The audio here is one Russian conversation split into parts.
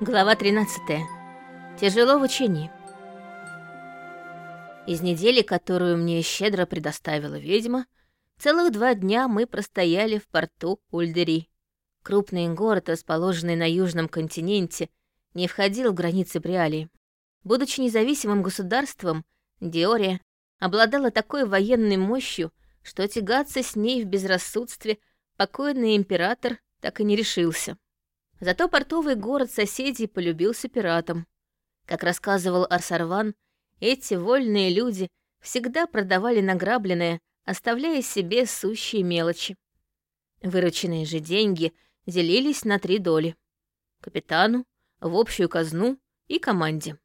Глава 13. Тяжело в учении. Из недели, которую мне щедро предоставила ведьма, целых два дня мы простояли в порту Ульдери. Крупный город, расположенный на южном континенте, не входил в границы Бриалии. Будучи независимым государством, Диория обладала такой военной мощью, что тягаться с ней в безрассудстве покойный император так и не решился. Зато портовый город соседей полюбился пиратам. Как рассказывал Арсарван, эти вольные люди всегда продавали награбленное, оставляя себе сущие мелочи. Вырученные же деньги делились на три доли. Капитану, в общую казну и команде.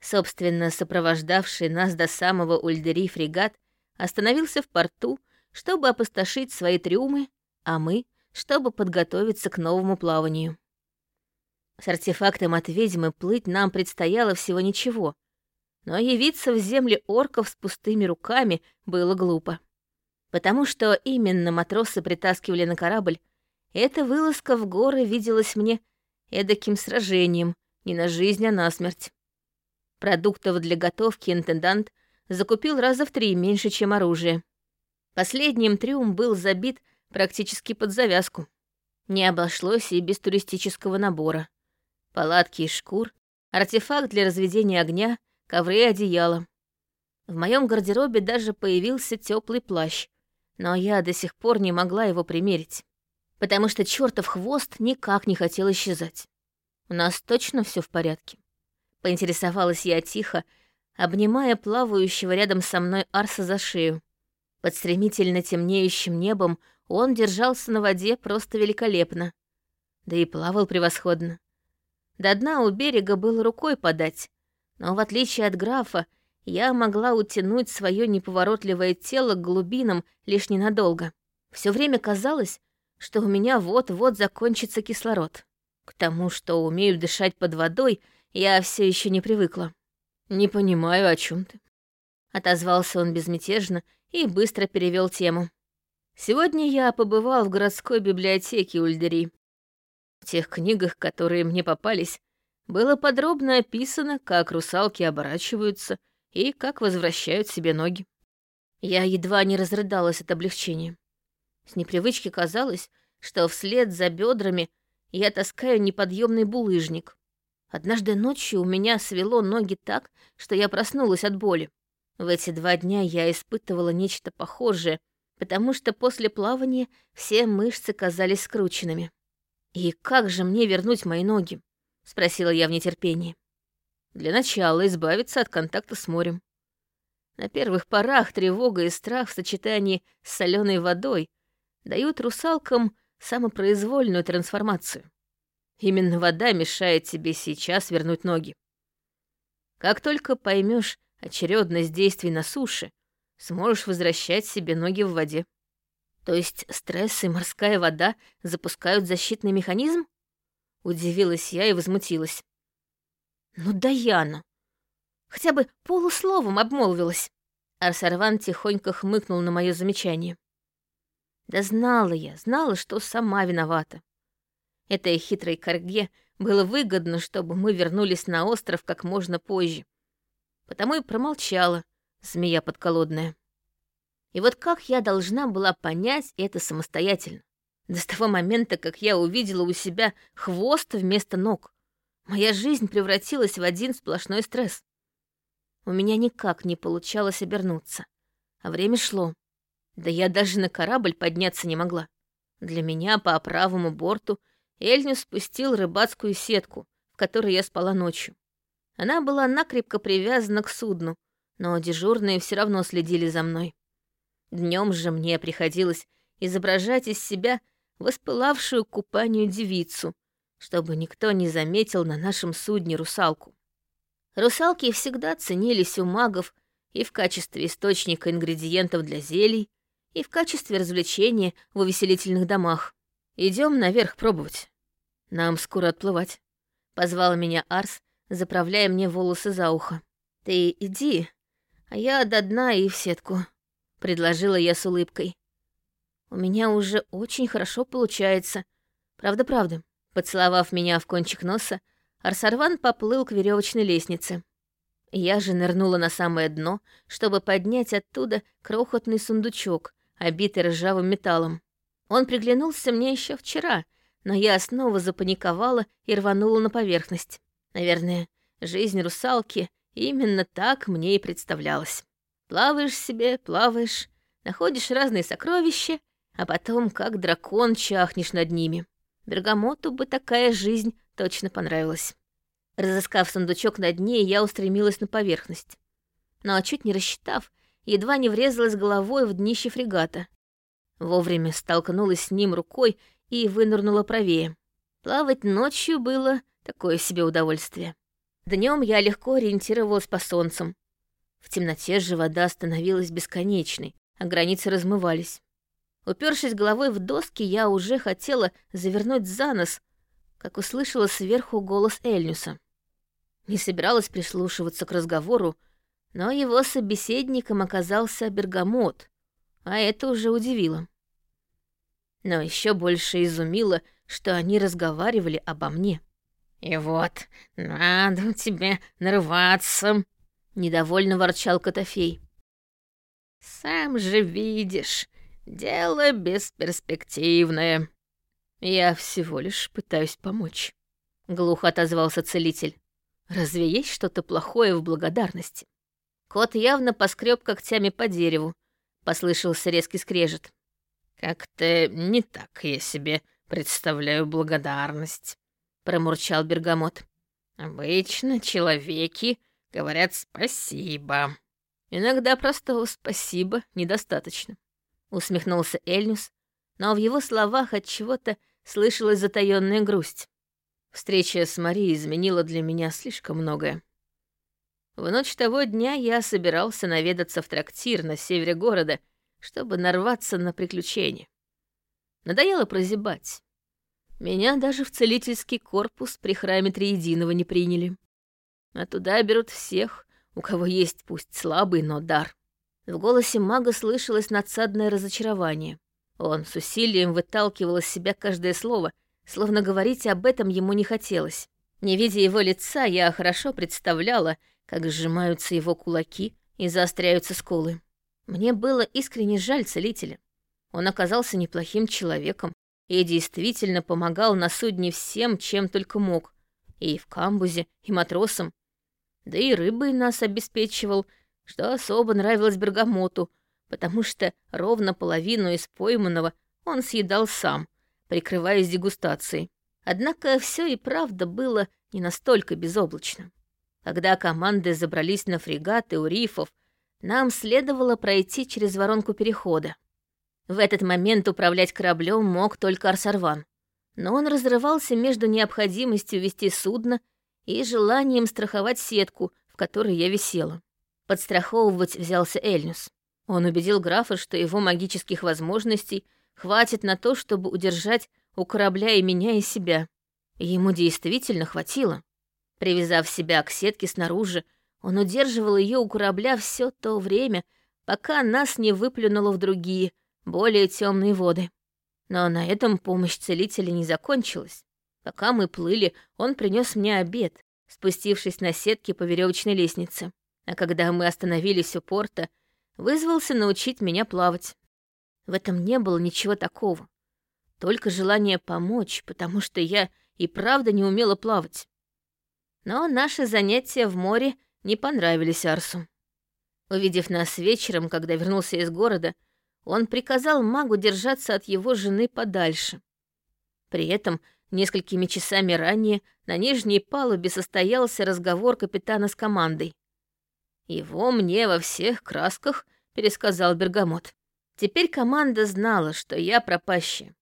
Собственно, сопровождавший нас до самого Ульдери фрегат остановился в порту, чтобы опустошить свои трюмы, а мы — чтобы подготовиться к новому плаванию. С артефактом от ведьмы плыть нам предстояло всего ничего, но явиться в земли орков с пустыми руками было глупо. Потому что именно матросы притаскивали на корабль, эта вылазка в горы виделась мне эдаким сражением, не на жизнь, а на смерть. Продуктов для готовки интендант закупил раза в три меньше, чем оружие. Последним трюм был забит практически под завязку. Не обошлось и без туристического набора палатки из шкур, артефакт для разведения огня, ковры и одеяло. В моем гардеробе даже появился теплый плащ, но я до сих пор не могла его примерить, потому что чертов хвост никак не хотел исчезать. У нас точно все в порядке. Поинтересовалась я тихо, обнимая плавающего рядом со мной Арса за шею. Под стремительно темнеющим небом он держался на воде просто великолепно. Да и плавал превосходно. До дна у берега было рукой подать, но в отличие от графа, я могла утянуть свое неповоротливое тело к глубинам лишь ненадолго. Все время казалось, что у меня вот-вот закончится кислород. К тому, что умею дышать под водой, я все еще не привыкла. «Не понимаю, о чем ты», — отозвался он безмятежно и быстро перевел тему. «Сегодня я побывал в городской библиотеке Ульдери. В тех книгах, которые мне попались, было подробно описано, как русалки оборачиваются и как возвращают себе ноги. Я едва не разрыдалась от облегчения. С непривычки казалось, что вслед за бедрами я таскаю неподъемный булыжник. Однажды ночью у меня свело ноги так, что я проснулась от боли. В эти два дня я испытывала нечто похожее, потому что после плавания все мышцы казались скрученными. «И как же мне вернуть мои ноги?» — спросила я в нетерпении. «Для начала избавиться от контакта с морем. На первых порах тревога и страх в сочетании с соленой водой дают русалкам самопроизвольную трансформацию. Именно вода мешает тебе сейчас вернуть ноги. Как только поймешь очередность действий на суше, сможешь возвращать себе ноги в воде. То есть стресс и морская вода запускают защитный механизм? Удивилась я и возмутилась. Ну, Даяна! Хотя бы полусловом обмолвилась. Арсарван тихонько хмыкнул на мое замечание. Да знала я, знала, что сама виновата. Этой хитрой корге было выгодно, чтобы мы вернулись на остров как можно позже. Потому и промолчала, змея подколодная. И вот как я должна была понять это самостоятельно? До того момента, как я увидела у себя хвост вместо ног, моя жизнь превратилась в один сплошной стресс. У меня никак не получалось обернуться, а время шло. Да я даже на корабль подняться не могла. Для меня по правому борту Эльнюс спустил рыбацкую сетку, в которой я спала ночью. Она была накрепко привязана к судну, но дежурные все равно следили за мной. Днем же мне приходилось изображать из себя воспылавшую купанию девицу, чтобы никто не заметил на нашем судне русалку. Русалки всегда ценились у магов и в качестве источника ингредиентов для зелий, и в качестве развлечения в увеселительных домах. Идем наверх пробовать. Нам скоро отплывать. Позвал меня Арс, заправляя мне волосы за ухо. Ты иди, а я до дна и в сетку предложила я с улыбкой. У меня уже очень хорошо получается. Правда-правда. Поцеловав меня в кончик носа, Арсарван поплыл к веревочной лестнице. Я же нырнула на самое дно, чтобы поднять оттуда крохотный сундучок, обитый ржавым металлом. Он приглянулся мне еще вчера, но я снова запаниковала и рванула на поверхность. Наверное, жизнь русалки именно так мне и представлялась. Плаваешь себе, плаваешь, находишь разные сокровища, а потом, как дракон, чахнешь над ними. Бергамоту бы такая жизнь точно понравилась. Разыскав сундучок на дне, я устремилась на поверхность. Но, чуть не рассчитав, едва не врезалась головой в днище фрегата. Вовремя столкнулась с ним рукой и вынырнула правее. Плавать ночью было такое себе удовольствие. Днем я легко ориентировалась по солнцам. В темноте же вода становилась бесконечной, а границы размывались. Упершись головой в доски, я уже хотела завернуть за нос, как услышала сверху голос Эльнюса. Не собиралась прислушиваться к разговору, но его собеседником оказался Бергамот, а это уже удивило. Но еще больше изумило, что они разговаривали обо мне. «И вот, надо тебе нарваться», — недовольно ворчал Котофей. «Сам же видишь, дело бесперспективное». «Я всего лишь пытаюсь помочь», — глухо отозвался целитель. Разве есть что-то плохое в благодарности? Кот явно поскреб когтями по дереву. Послышался резкий скрежет. «Как-то не так я себе представляю благодарность», — промурчал Бергамот. «Обычно человеки говорят спасибо». «Иногда простого спасибо недостаточно», — усмехнулся Эльнюс, но в его словах от чего-то слышалась затаённая грусть. Встреча с Марией изменила для меня слишком многое. В ночь того дня я собирался наведаться в трактир на севере города, чтобы нарваться на приключения. Надоело прозябать. Меня даже в целительский корпус при храме Триединого не приняли. А туда берут всех, у кого есть пусть слабый, но дар. В голосе мага слышалось надсадное разочарование. Он с усилием выталкивал из себя каждое слово, словно говорить об этом ему не хотелось. Не видя его лица, я хорошо представляла, как сжимаются его кулаки и заостряются скулы. Мне было искренне жаль целителя. Он оказался неплохим человеком и действительно помогал на судне всем, чем только мог. И в камбузе, и матросам. Да и рыбой нас обеспечивал, что особо нравилось Бергамоту, потому что ровно половину из пойманного он съедал сам, прикрываясь дегустацией. Однако все и правда было не настолько безоблачно. Когда команды забрались на фрегаты у рифов, нам следовало пройти через воронку перехода. В этот момент управлять кораблем мог только Арсарван, но он разрывался между необходимостью вести судно и желанием страховать сетку, в которой я висела. Подстраховывать взялся Эльнюс. Он убедил графа, что его магических возможностей — Хватит на то, чтобы удержать у корабля и меня, и себя. Ему действительно хватило. Привязав себя к сетке снаружи, он удерживал ее у корабля все то время, пока нас не выплюнуло в другие, более темные воды. Но на этом помощь целителя не закончилась. Пока мы плыли, он принес мне обед, спустившись на сетке по веревочной лестнице. А когда мы остановились у порта, вызвался научить меня плавать. В этом не было ничего такого. Только желание помочь, потому что я и правда не умела плавать. Но наши занятия в море не понравились Арсу. Увидев нас вечером, когда вернулся из города, он приказал магу держаться от его жены подальше. При этом несколькими часами ранее на нижней палубе состоялся разговор капитана с командой. Его мне во всех красках пересказал Бергамот. Теперь команда знала, что я пропащая,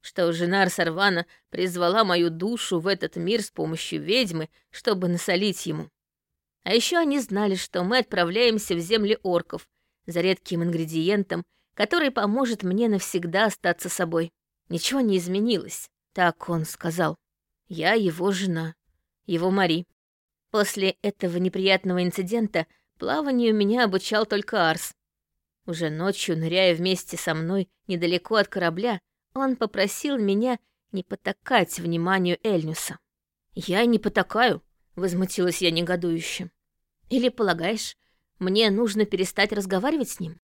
что жена Арсарвана призвала мою душу в этот мир с помощью ведьмы, чтобы насолить ему. А еще они знали, что мы отправляемся в земли орков за редким ингредиентом, который поможет мне навсегда остаться собой. Ничего не изменилось, так он сказал. Я его жена, его Мари. После этого неприятного инцидента плаванию меня обучал только Арс. Уже ночью, ныряя вместе со мной недалеко от корабля, он попросил меня не потакать вниманию Эльнюса. «Я не потакаю», — возмутилась я негодующе. «Или полагаешь, мне нужно перестать разговаривать с ним?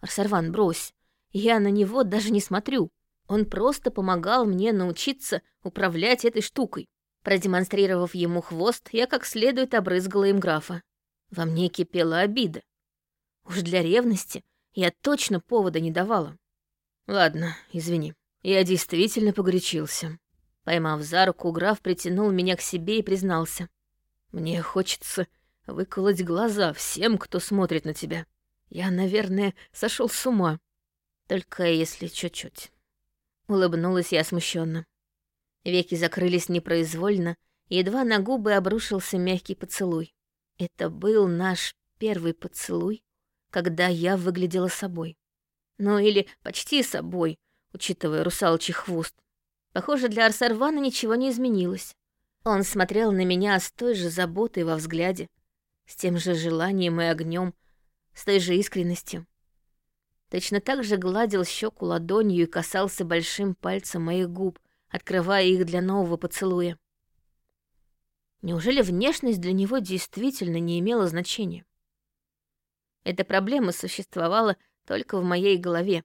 Арсарван, брось. Я на него даже не смотрю. Он просто помогал мне научиться управлять этой штукой. Продемонстрировав ему хвост, я как следует обрызгала им графа. Во мне кипела обида. Уж для ревности я точно повода не давала. Ладно, извини. Я действительно погорячился. Поймав за руку, граф притянул меня к себе и признался. Мне хочется выколоть глаза всем, кто смотрит на тебя. Я, наверное, сошел с ума. Только если чуть-чуть. Улыбнулась я смущенно. Веки закрылись непроизвольно, едва на губы обрушился мягкий поцелуй. Это был наш первый поцелуй, когда я выглядела собой. Ну или почти собой, учитывая русалочий хвост. Похоже, для Арсарвана ничего не изменилось. Он смотрел на меня с той же заботой во взгляде, с тем же желанием и огнем, с той же искренностью. Точно так же гладил щеку ладонью и касался большим пальцем моих губ, открывая их для нового поцелуя. Неужели внешность для него действительно не имела значения? Эта проблема существовала только в моей голове,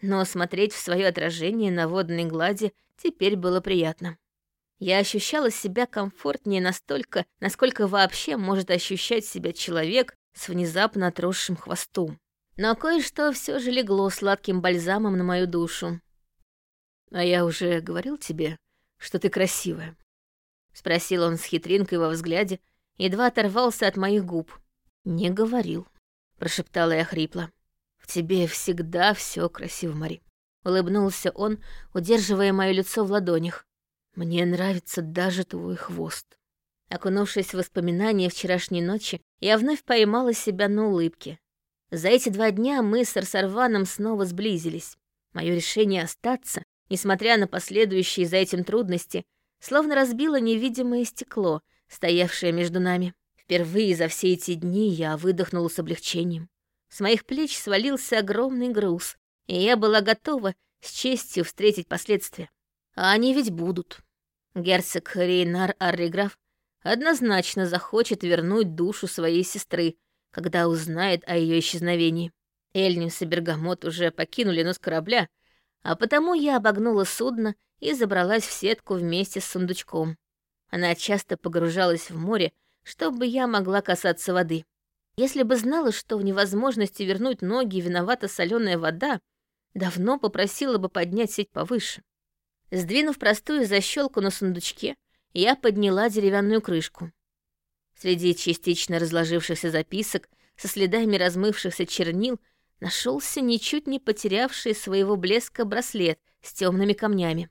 но смотреть в свое отражение на водной глади теперь было приятно. Я ощущала себя комфортнее настолько, насколько вообще может ощущать себя человек с внезапно отросшим хвостом. Но кое-что все же легло сладким бальзамом на мою душу. «А я уже говорил тебе, что ты красивая?» — спросил он с хитринкой во взгляде, едва оторвался от моих губ. «Не говорил», — прошептала я хрипло. «В тебе всегда все красиво, Мари». Улыбнулся он, удерживая мое лицо в ладонях. Мне нравится даже твой хвост. Окунувшись в воспоминания вчерашней ночи, я вновь поймала себя на улыбке. За эти два дня мы с Арсарваном снова сблизились. Мое решение остаться, несмотря на последующие за этим трудности, словно разбило невидимое стекло, стоявшее между нами. Впервые за все эти дни я выдохнула с облегчением. С моих плеч свалился огромный груз, и я была готова с честью встретить последствия. А они ведь будут. Герцог Рейнар Арриграф однозначно захочет вернуть душу своей сестры, когда узнает о ее исчезновении. Эльнюс и Бергамот уже покинули нос корабля, а потому я обогнула судно и забралась в сетку вместе с сундучком. Она часто погружалась в море, чтобы я могла касаться воды. Если бы знала, что в невозможности вернуть ноги виновата соленая вода, давно попросила бы поднять сеть повыше. Сдвинув простую защелку на сундучке, я подняла деревянную крышку. Среди частично разложившихся записок со следами размывшихся чернил нашелся ничуть не потерявший своего блеска браслет с темными камнями.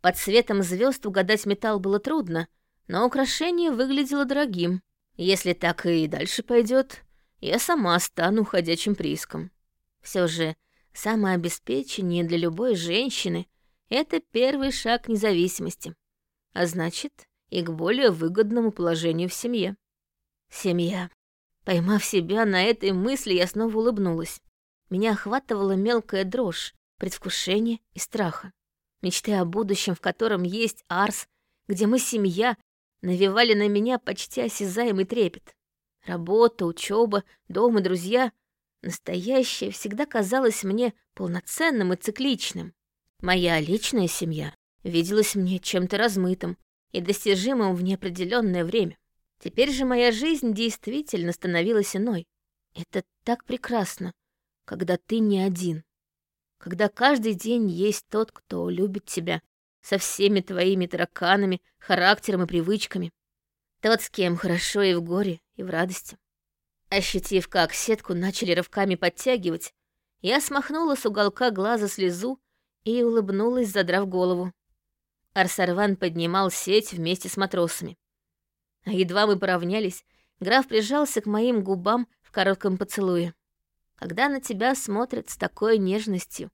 Под светом звезд угадать металл было трудно, но украшение выглядело дорогим. Если так и дальше пойдет, я сама стану ходячим прииском. Все же самообеспечение для любой женщины — это первый шаг независимости, а значит, и к более выгодному положению в семье. Семья. Поймав себя на этой мысли, я снова улыбнулась. Меня охватывала мелкая дрожь, предвкушение и страха. Мечты о будущем, в котором есть Арс, где мы семья, навевали на меня почти осязаемый трепет. Работа, учеба, дом и друзья — настоящее всегда казалось мне полноценным и цикличным. Моя личная семья виделась мне чем-то размытым и достижимым в неопределенное время. Теперь же моя жизнь действительно становилась иной. Это так прекрасно, когда ты не один. Когда каждый день есть тот, кто любит тебя со всеми твоими тараканами, характером и привычками. Тот, с кем хорошо и в горе, и в радости. Ощутив, как сетку начали рывками подтягивать, я смахнула с уголка глаза слезу и улыбнулась, задрав голову. Арсарван поднимал сеть вместе с матросами. А едва мы поравнялись, граф прижался к моим губам в коротком поцелуе. Когда на тебя смотрят с такой нежностью,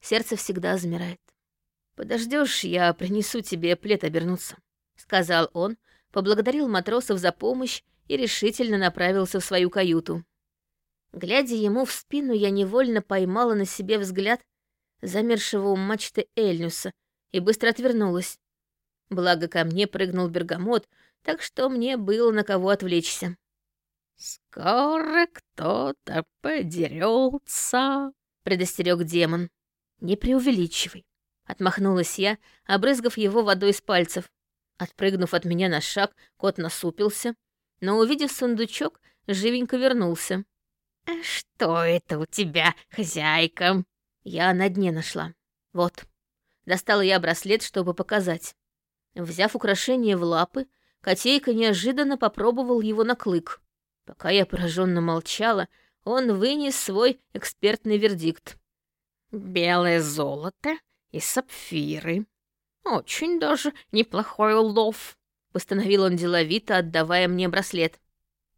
сердце всегда замирает. Подождешь, я принесу тебе плед обернуться», — сказал он, поблагодарил матросов за помощь и решительно направился в свою каюту. Глядя ему в спину, я невольно поймала на себе взгляд замершего у мачты Эльнюса, и быстро отвернулась. Благо ко мне прыгнул бергамот, так что мне было на кого отвлечься. «Скоро кто-то подерется», — предостерег демон. «Не преувеличивай», — отмахнулась я, обрызгав его водой из пальцев. Отпрыгнув от меня на шаг, кот насупился, но, увидев сундучок, живенько вернулся. «А что это у тебя, хозяйка?» Я на дне нашла. Вот. Достала я браслет, чтобы показать. Взяв украшение в лапы, котейка неожиданно попробовал его на клык. Пока я пораженно молчала, он вынес свой экспертный вердикт. «Белое золото и сапфиры. Очень даже неплохой улов», — постановил он деловито, отдавая мне браслет.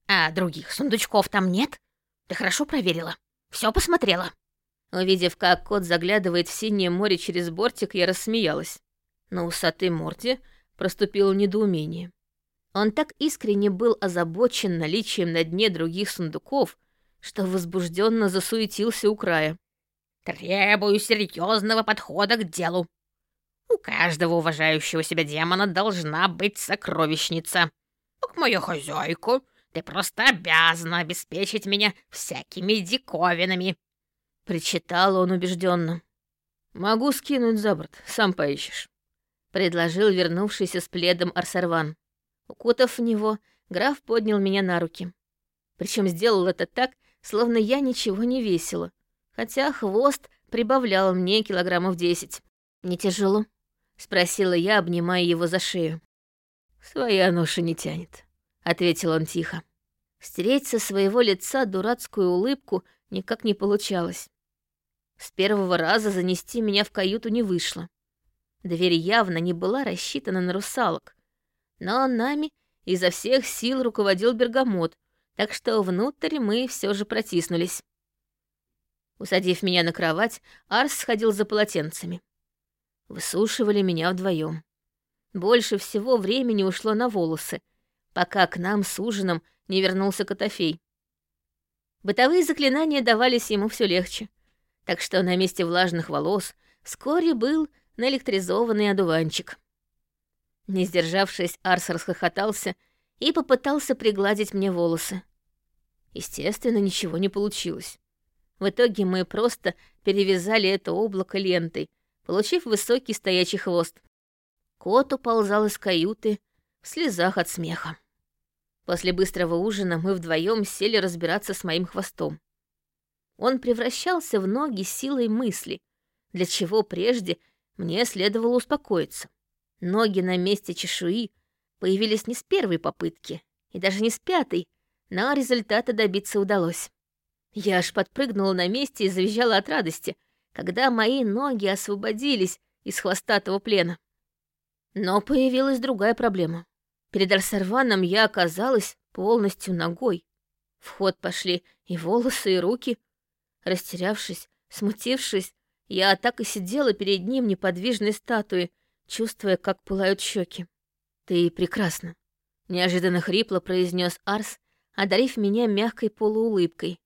«А других сундучков там нет? Ты хорошо проверила? Все посмотрела?» Увидев, как кот заглядывает в синее море через бортик, я рассмеялась. На усатой морде проступило недоумение. Он так искренне был озабочен наличием на дне других сундуков, что возбужденно засуетился у края. «Требую серьезного подхода к делу. У каждого уважающего себя демона должна быть сокровищница. Как моя хозяйка, ты просто обязана обеспечить меня всякими диковинами». Причитал он убежденно. «Могу скинуть за борт, сам поищешь», — предложил вернувшийся с пледом Арсарван. Укутав в него, граф поднял меня на руки. Причем сделал это так, словно я ничего не весила, хотя хвост прибавлял мне килограммов десять. «Не тяжело?» — спросила я, обнимая его за шею. «Своя ноша не тянет», — ответил он тихо. Стереть со своего лица дурацкую улыбку никак не получалось. С первого раза занести меня в каюту не вышло. Дверь явно не была рассчитана на русалок, но нами изо всех сил руководил бергамот, так что внутрь мы все же протиснулись. Усадив меня на кровать, Арс сходил за полотенцами. Высушивали меня вдвоем. Больше всего времени ушло на волосы, пока к нам с ужином не вернулся Котофей. Бытовые заклинания давались ему все легче, так что на месте влажных волос вскоре был наэлектризованный одуванчик. Не сдержавшись, Арс расхохотался и попытался пригладить мне волосы. Естественно, ничего не получилось. В итоге мы просто перевязали это облако лентой, получив высокий стоячий хвост. Кот уползал из каюты в слезах от смеха. После быстрого ужина мы вдвоем сели разбираться с моим хвостом. Он превращался в ноги силой мысли, для чего прежде мне следовало успокоиться. Ноги на месте чешуи появились не с первой попытки, и даже не с пятой, но результата добиться удалось. Я аж подпрыгнула на месте и завизжала от радости, когда мои ноги освободились из хвостатого плена. Но появилась другая проблема. Перед Арсарваном я оказалась полностью ногой. В ход пошли и волосы, и руки. Растерявшись, смутившись, я так и сидела перед ним неподвижной статуей, чувствуя, как пылают щеки. «Ты прекрасна», — неожиданно хрипло произнес Арс, одарив меня мягкой полуулыбкой.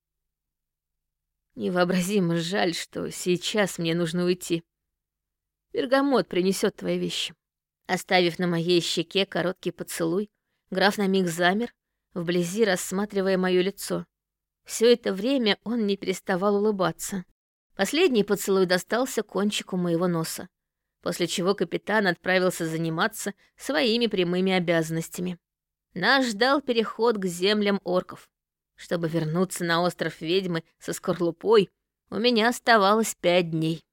«Невообразимо жаль, что сейчас мне нужно уйти. Бергамот принесет твои вещи». Оставив на моей щеке короткий поцелуй, граф на миг замер, вблизи рассматривая мое лицо. Все это время он не переставал улыбаться. Последний поцелуй достался кончику моего носа после чего капитан отправился заниматься своими прямыми обязанностями. Нас ждал переход к землям орков. Чтобы вернуться на остров ведьмы со скорлупой, у меня оставалось пять дней.